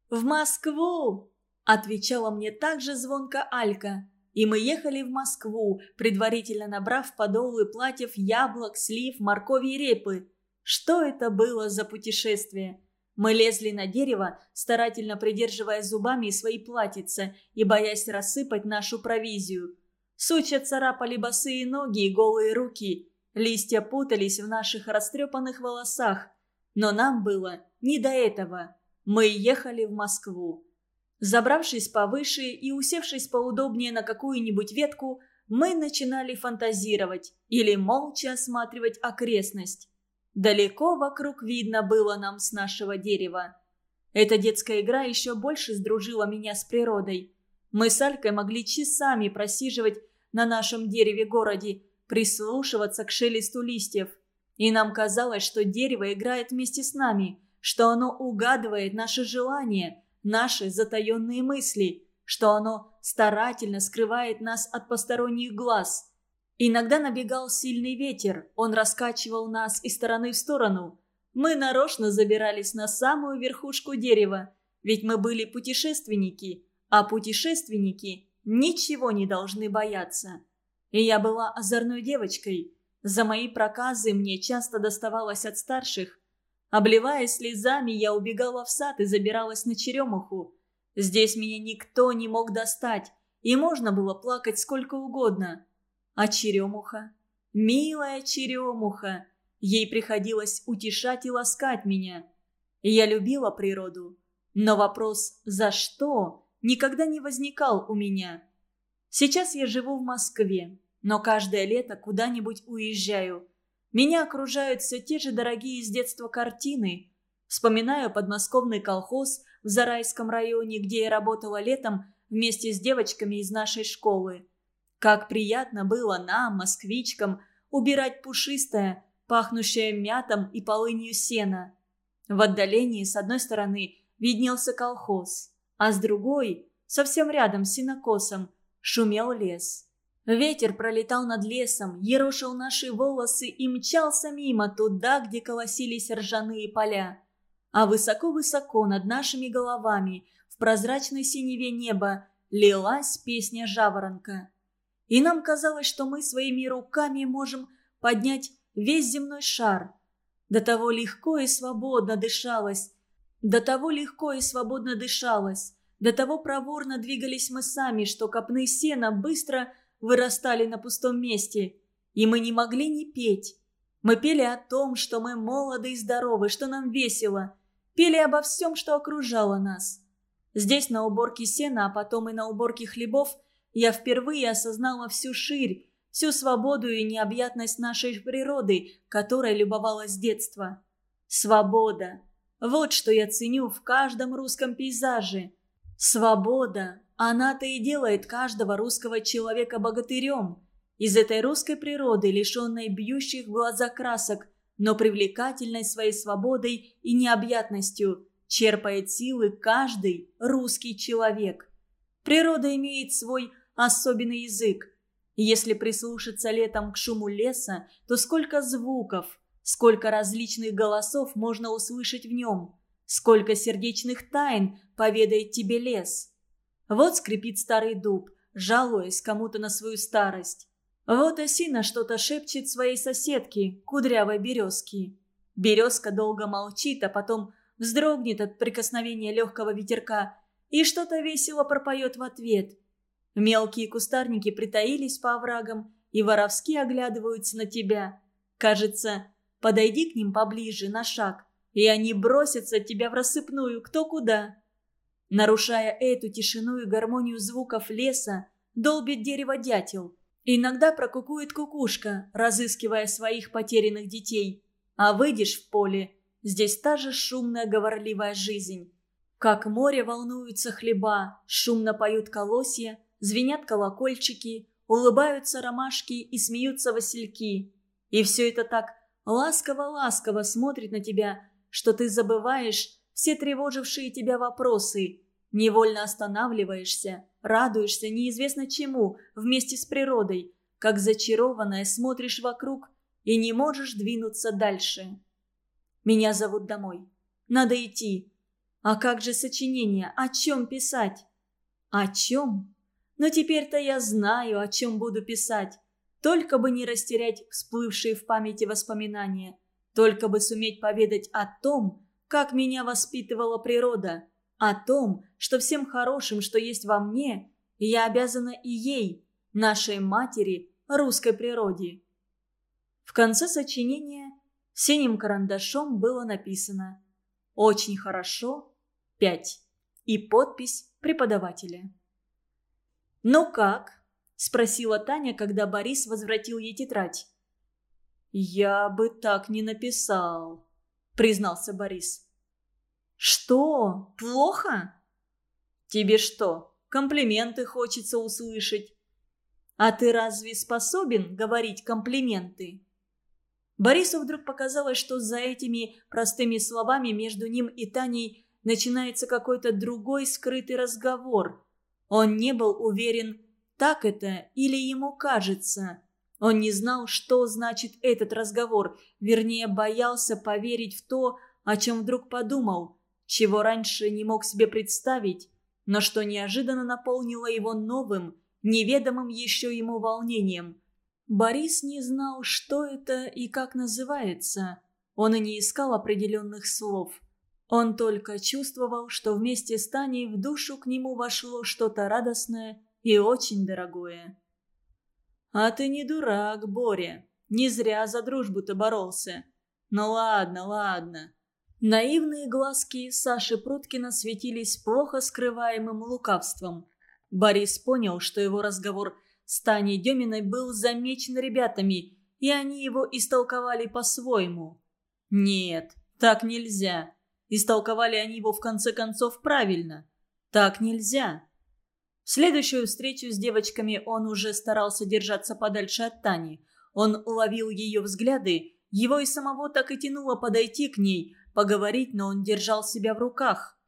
A: «В Москву!» – отвечала мне также звонко Алька. И мы ехали в Москву, предварительно набрав подолы платьев яблок, слив, моркови и репы. Что это было за путешествие? Мы лезли на дерево, старательно придерживая зубами свои платьица и боясь рассыпать нашу провизию. Сучья царапали босые ноги и голые руки. Листья путались в наших растрепанных волосах. Но нам было не до этого. Мы ехали в Москву. Забравшись повыше и усевшись поудобнее на какую-нибудь ветку, мы начинали фантазировать или молча осматривать окрестность. Далеко вокруг видно было нам с нашего дерева. Эта детская игра еще больше сдружила меня с природой. Мы с Алькой могли часами просиживать на нашем дереве-городе, прислушиваться к шелесту листьев. И нам казалось, что дерево играет вместе с нами, что оно угадывает наши желания, наши затаенные мысли, что оно старательно скрывает нас от посторонних глаз. Иногда набегал сильный ветер, он раскачивал нас из стороны в сторону. Мы нарочно забирались на самую верхушку дерева, ведь мы были путешественники, а путешественники ничего не должны бояться. И я была озорной девочкой. За мои проказы мне часто доставалось от старших. Обливаясь слезами, я убегала в сад и забиралась на черемуху. Здесь меня никто не мог достать, и можно было плакать сколько угодно. А черемуха? Милая черемуха! Ей приходилось утешать и ласкать меня. Я любила природу. Но вопрос «за что?» никогда не возникал у меня. Сейчас я живу в Москве, но каждое лето куда-нибудь уезжаю. Меня окружают все те же дорогие с детства картины. Вспоминаю подмосковный колхоз в Зарайском районе, где я работала летом вместе с девочками из нашей школы. Как приятно было нам, москвичкам, убирать пушистое, пахнущее мятом и полынью сено. В отдалении, с одной стороны, виднелся колхоз, а с другой, совсем рядом с синокосом, шумел лес. Ветер пролетал над лесом, ерошил наши волосы и мчался мимо туда, где колосились ржаные поля. А высоко-высоко над нашими головами, в прозрачной синеве неба, лилась песня жаворонка. И нам казалось, что мы своими руками можем поднять весь земной шар. До того легко и свободно дышалось, до того легко и свободно дышалось, до того проворно двигались мы сами, что копны сена быстро вырастали на пустом месте, и мы не могли не петь. Мы пели о том, что мы молоды и здоровы, что нам весело, пели обо всем, что окружало нас. Здесь на уборке сена, а потом и на уборке хлебов я впервые осознала всю ширь, всю свободу и необъятность нашей природы, которой любовалась с детства. Свобода. Вот что я ценю в каждом русском пейзаже. Свобода. Она-то и делает каждого русского человека богатырем. Из этой русской природы, лишенной бьющих в глаза красок, но привлекательной своей свободой и необъятностью, черпает силы каждый русский человек. Природа имеет свой особенный язык. Если прислушаться летом к шуму леса, то сколько звуков, сколько различных голосов можно услышать в нем, сколько сердечных тайн поведает тебе лес. Вот скрипит старый дуб, жалуясь кому-то на свою старость. Вот осина что-то шепчет своей соседке, кудрявой березке. Березка долго молчит, а потом вздрогнет от прикосновения легкого ветерка и что-то весело пропоет в ответ. Мелкие кустарники притаились по оврагам и воровски оглядываются на тебя. Кажется, подойди к ним поближе, на шаг, и они бросятся тебя в рассыпную, кто куда. Нарушая эту тишину и гармонию звуков леса, долбит дерево дятел. Иногда прокукует кукушка, разыскивая своих потерянных детей. А выйдешь в поле, здесь та же шумная говорливая жизнь. Как море волнуются хлеба, шумно поют колосья, звенят колокольчики, улыбаются ромашки и смеются васильки. И все это так ласково-ласково смотрит на тебя, что ты забываешь все тревожившие тебя вопросы, невольно останавливаешься, радуешься неизвестно чему вместе с природой, как зачарованная смотришь вокруг и не можешь двинуться дальше. Меня зовут домой. Надо идти. А как же сочинение? О чем писать? О чем? Но теперь-то я знаю, о чем буду писать. Только бы не растерять всплывшие в памяти воспоминания. Только бы суметь поведать о том, как меня воспитывала природа. О том, что всем хорошим, что есть во мне, я обязана и ей, нашей матери, русской природе. В конце сочинения синим карандашом было написано «Очень хорошо, пять» и подпись преподавателя. «Ну как?» – спросила Таня, когда Борис возвратил ей тетрадь. «Я бы так не написал», – признался Борис. «Что? Плохо?» «Тебе что, комплименты хочется услышать?» «А ты разве способен говорить комплименты?» Борису вдруг показалось, что за этими простыми словами между ним и Таней начинается какой-то другой скрытый разговор – он не был уверен, так это или ему кажется. Он не знал, что значит этот разговор, вернее, боялся поверить в то, о чем вдруг подумал, чего раньше не мог себе представить, но что неожиданно наполнило его новым, неведомым еще ему волнением. Борис не знал, что это и как называется. Он и не искал определенных слов. Он только чувствовал, что вместе с Таней в душу к нему вошло что-то радостное и очень дорогое. «А ты не дурак, Боря. Не зря за дружбу-то боролся. Ну ладно, ладно». Наивные глазки Саши Пруткина светились плохо скрываемым лукавством. Борис понял, что его разговор с Таней Деминой был замечен ребятами, и они его истолковали по-своему. Нет, так нельзя. Истолковали они его в конце концов правильно. Так нельзя. В следующую встречу с девочками он уже старался держаться подальше от Тани. Он уловил ее взгляды, его и самого так и тянуло подойти к ней, поговорить, но он держал себя в руках.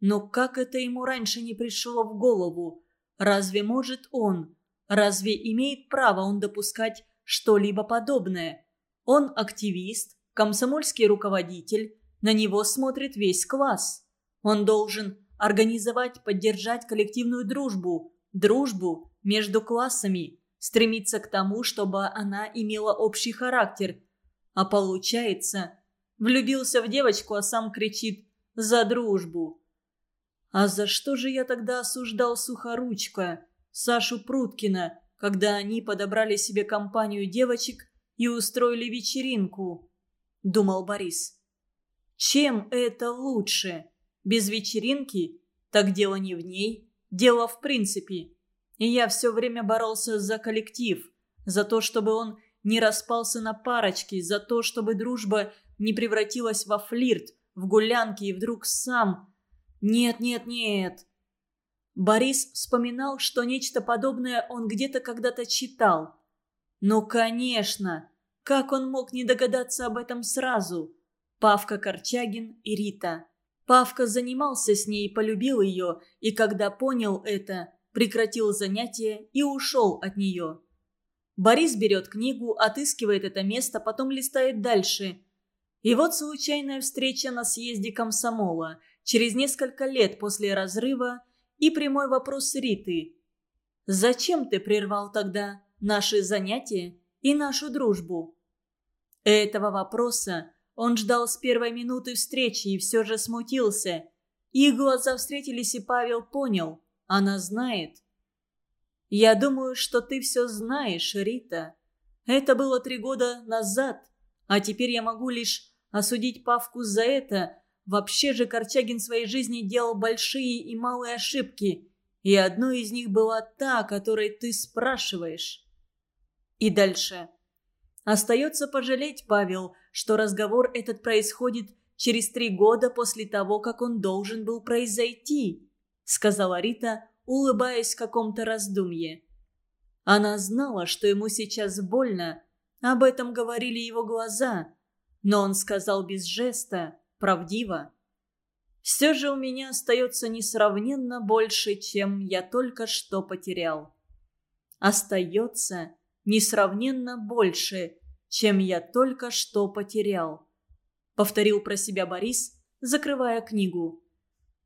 A: Но как это ему раньше не пришло в голову? Разве может он? Разве имеет право он допускать что-либо подобное? Он активист, комсомольский руководитель, на него смотрит весь класс. Он должен организовать, поддержать коллективную дружбу, дружбу между классами, стремиться к тому, чтобы она имела общий характер. А получается, влюбился в девочку, а сам кричит «за дружбу». А за что же я тогда осуждал Сухоручка, Сашу Пруткина, когда они подобрали себе компанию девочек и устроили вечеринку? Думал Борис. Чем это лучше? Без вечеринки? Так дело не в ней. Дело в принципе. И я все время боролся за коллектив. За то, чтобы он не распался на парочки. За то, чтобы дружба не превратилась во флирт, в гулянки и вдруг сам... Нет, нет, нет. Борис вспоминал, что нечто подобное он где-то когда-то читал. Ну, конечно. Как он мог не догадаться об этом сразу? Павка Корчагин и Рита. Павка занимался с ней, полюбил ее, и когда понял это, прекратил занятия и ушел от нее. Борис берет книгу, отыскивает это место, потом листает дальше. И вот случайная встреча на съезде комсомола, через несколько лет после разрыва, и прямой вопрос Риты. «Зачем ты прервал тогда наши занятия и нашу дружбу?» Этого вопроса он ждал с первой минуты встречи и все же смутился. Их глаза встретились, и Павел понял. Она знает. «Я думаю, что ты все знаешь, Рита. Это было три года назад, а теперь я могу лишь осудить Павку за это. Вообще же Корчагин в своей жизни делал большие и малые ошибки, и одной из них была та, о которой ты спрашиваешь». И дальше. Остается пожалеть, Павел, что разговор этот происходит через три года после того, как он должен был произойти», — сказала Рита, улыбаясь в каком-то раздумье. Она знала, что ему сейчас больно, об этом говорили его глаза, но он сказал без жеста, правдиво. «Все же у меня остается несравненно больше, чем я только что потерял». «Остается несравненно больше, чем я только что потерял», — повторил про себя Борис, закрывая книгу.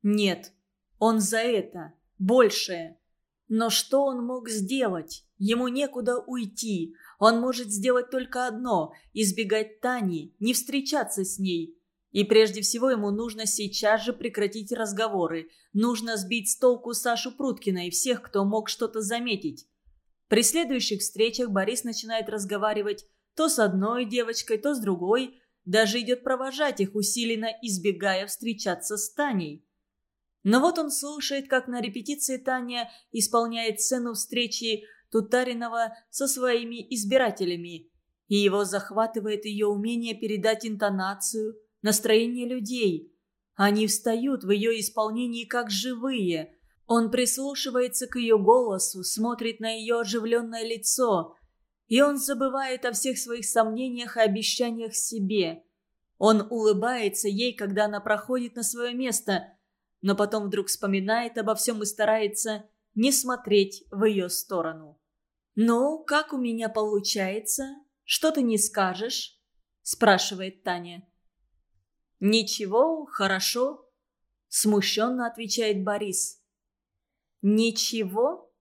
A: «Нет, он за это, большее. Но что он мог сделать? Ему некуда уйти. Он может сделать только одно – избегать Тани, не встречаться с ней. И прежде всего ему нужно сейчас же прекратить разговоры. Нужно сбить с толку Сашу Пруткина и всех, кто мог что-то заметить. При следующих встречах Борис начинает разговаривать то с одной девочкой, то с другой. Даже идет провожать их, усиленно избегая встречаться с Таней. Но вот он слушает, как на репетиции Таня исполняет сцену встречи Тутаринова со своими избирателями. И его захватывает ее умение передать интонацию, настроение людей. Они встают в ее исполнении как живые – он прислушивается к ее голосу, смотрит на ее оживленное лицо. И он забывает о всех своих сомнениях и обещаниях себе. Он улыбается ей, когда она проходит на свое место, но потом вдруг вспоминает обо всем и старается не смотреть в ее сторону. «Ну, как у меня получается? Что ты не скажешь?» – спрашивает Таня. «Ничего, хорошо», – смущенно отвечает Борис. «Ничего?»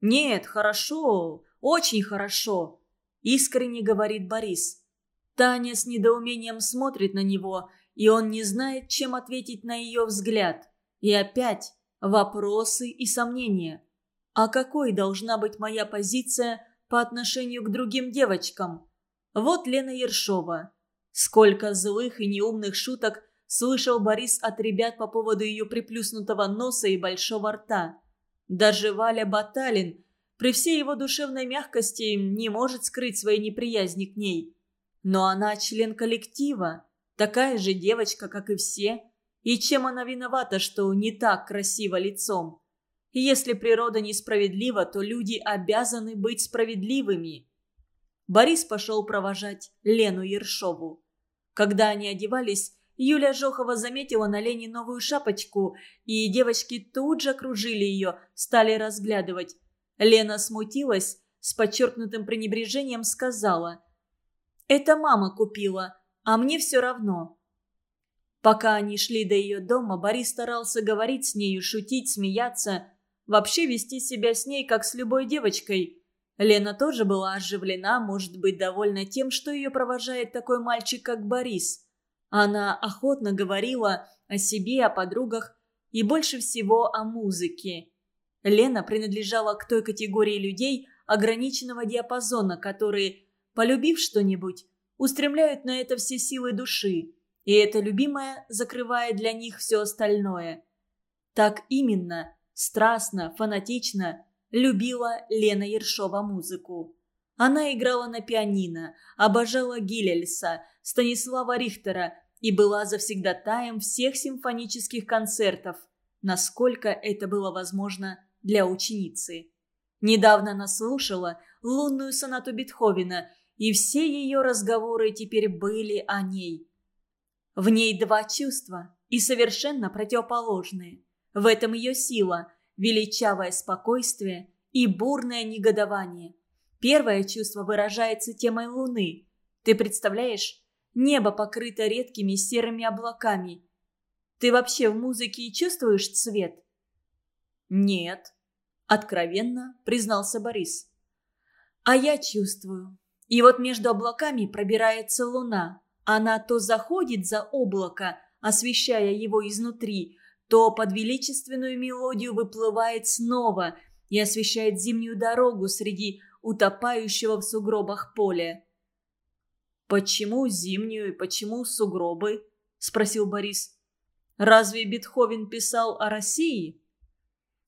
A: «Нет, хорошо, очень хорошо», – искренне говорит Борис. Таня с недоумением смотрит на него, и он не знает, чем ответить на ее взгляд. И опять вопросы и сомнения. А какой должна быть моя позиция по отношению к другим девочкам? Вот Лена Ершова. Сколько злых и неумных шуток слышал Борис от ребят по поводу ее приплюснутого носа и большого рта. Даже Валя Баталин при всей его душевной мягкости не может скрыть своей неприязни к ней. Но она член коллектива, такая же девочка, как и все. И чем она виновата, что не так красиво лицом? Если природа несправедлива, то люди обязаны быть справедливыми. Борис пошел провожать Лену Ершову. Когда они одевались, Юля Жохова заметила на Лене новую шапочку, и девочки тут же окружили ее, стали разглядывать. Лена смутилась, с подчеркнутым пренебрежением сказала. «Это мама купила, а мне все равно». Пока они шли до ее дома, Борис старался говорить с нею, шутить, смеяться, вообще вести себя с ней, как с любой девочкой. Лена тоже была оживлена, может быть, довольна тем, что ее провожает такой мальчик, как Борис. Она охотно говорила о себе, о подругах и больше всего о музыке. Лена принадлежала к той категории людей ограниченного диапазона, которые, полюбив что-нибудь, устремляют на это все силы души, и это любимое закрывает для них все остальное. Так именно, страстно, фанатично любила Лена Ершова музыку. Она играла на пианино, обожала Гилельса, Станислава Рихтера и была завсегдатаем всех симфонических концертов, насколько это было возможно для ученицы. Недавно она слушала лунную сонату Бетховена, и все ее разговоры теперь были о ней. В ней два чувства, и совершенно противоположные. В этом ее сила, величавое спокойствие и бурное негодование. Первое чувство выражается темой луны. Ты представляешь, небо покрыто редкими серыми облаками. Ты вообще в музыке чувствуешь цвет? «Нет», — откровенно признался Борис. «А я чувствую. И вот между облаками пробирается луна. Она то заходит за облако, освещая его изнутри, то под величественную мелодию выплывает снова и освещает зимнюю дорогу среди утопающего в сугробах поля. «Почему зимнюю и почему сугробы?» – спросил Борис. «Разве Бетховен писал о России?»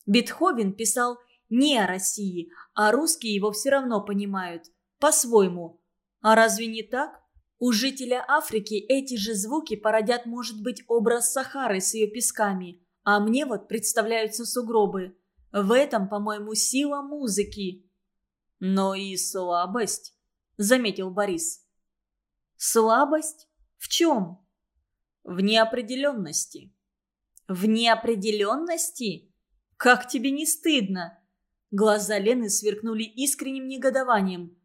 A: Бетховен писал не о России, а русские его все равно понимают, по-своему. А разве не так? У жителя Африки эти же звуки породят, может быть, образ Сахары с ее песками, а мне вот представляются сугробы. В этом, по-моему, сила музыки. Но и слабость, заметил Борис. Слабость? В чем? В неопределенности. В неопределенности? Как тебе не стыдно?» Глаза Лены сверкнули искренним негодованием.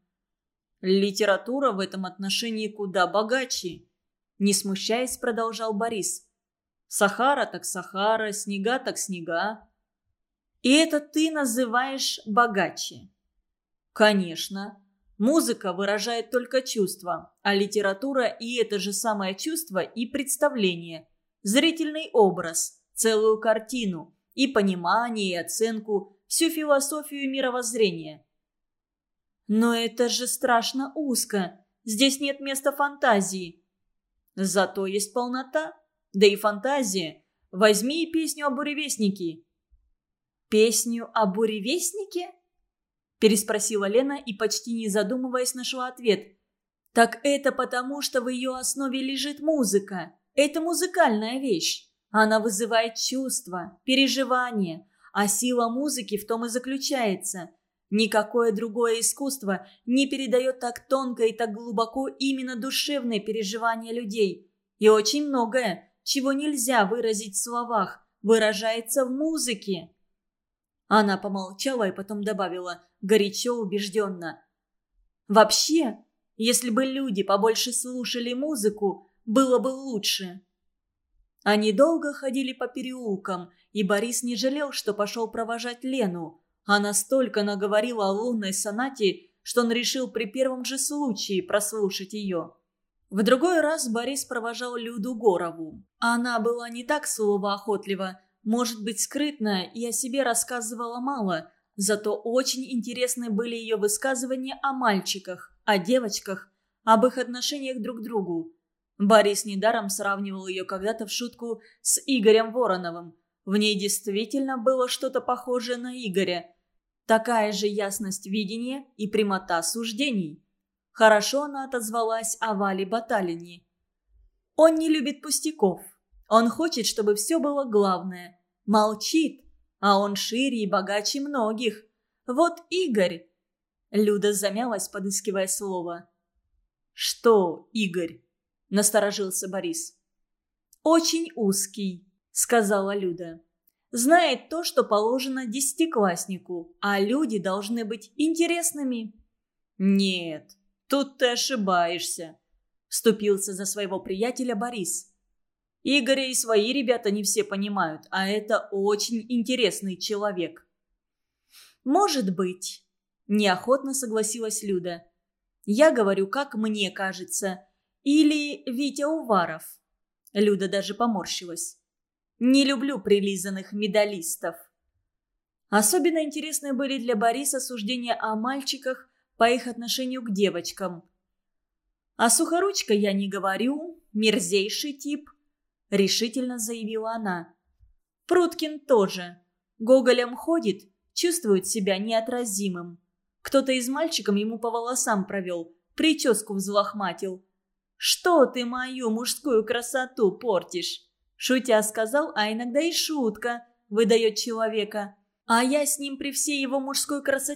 A: «Литература в этом отношении куда богаче», – не смущаясь, продолжал Борис. «Сахара так Сахара, снега так снега». «И это ты называешь богаче?» «Конечно. Музыка выражает только чувства, а литература и это же самое чувство и представление, зрительный образ, целую картину, и понимание, и оценку, всю философию мировоззрения. Но это же страшно узко. Здесь нет места фантазии. Зато есть полнота. Да и фантазия. Возьми песню о буревестнике. «Песню о буревестнике?» Переспросила Лена и, почти не задумываясь, нашла ответ. «Так это потому, что в ее основе лежит музыка. Это музыкальная вещь. Она вызывает чувства, переживания, а сила музыки в том и заключается. Никакое другое искусство не передает так тонко и так глубоко именно душевные переживания людей. И очень многое, чего нельзя выразить в словах, выражается в музыке. Она помолчала и потом добавила, горячо, убежденно. «Вообще, если бы люди побольше слушали музыку, было бы лучше». Они долго ходили по переулкам, и Борис не жалел, что пошел провожать Лену. Она столько наговорила о лунной сонате, что он решил при первом же случае прослушать ее. В другой раз Борис провожал Люду Горову. Она была не так словоохотлива, может быть, скрытна и о себе рассказывала мало, зато очень интересны были ее высказывания о мальчиках, о девочках, об их отношениях друг к другу. Борис недаром сравнивал ее когда-то в шутку с Игорем Вороновым. В ней действительно было что-то похожее на Игоря. Такая же ясность видения и прямота суждений. Хорошо она отозвалась о Вале Баталине. Он не любит пустяков. Он хочет, чтобы все было главное. Молчит, а он шире и богаче многих. Вот Игорь. Люда замялась, подыскивая слово. «Что, Игорь?» – насторожился Борис. «Очень узкий», – сказала Люда. «Знает то, что положено десятикласснику, а люди должны быть интересными». «Нет, «Тут ты ошибаешься», – вступился за своего приятеля Борис. «Игоря и свои ребята не все понимают, а это очень интересный человек». «Может быть», – неохотно согласилась Люда. «Я говорю, как мне кажется. Или Витя Уваров». Люда даже поморщилась. «Не люблю прилизанных медалистов». Особенно интересны были для Бориса суждения о мальчиках, по их отношению к девочкам. «А сухоручка я не говорю, мерзейший тип», — решительно заявила она. «Пруткин тоже. Гоголем ходит, чувствует себя неотразимым. Кто-то из мальчиков ему по волосам провел, прическу взлохматил. «Что ты мою мужскую красоту портишь?» Шутя сказал, а иногда и шутка выдает человека. А я с ним при всей его мужской красоте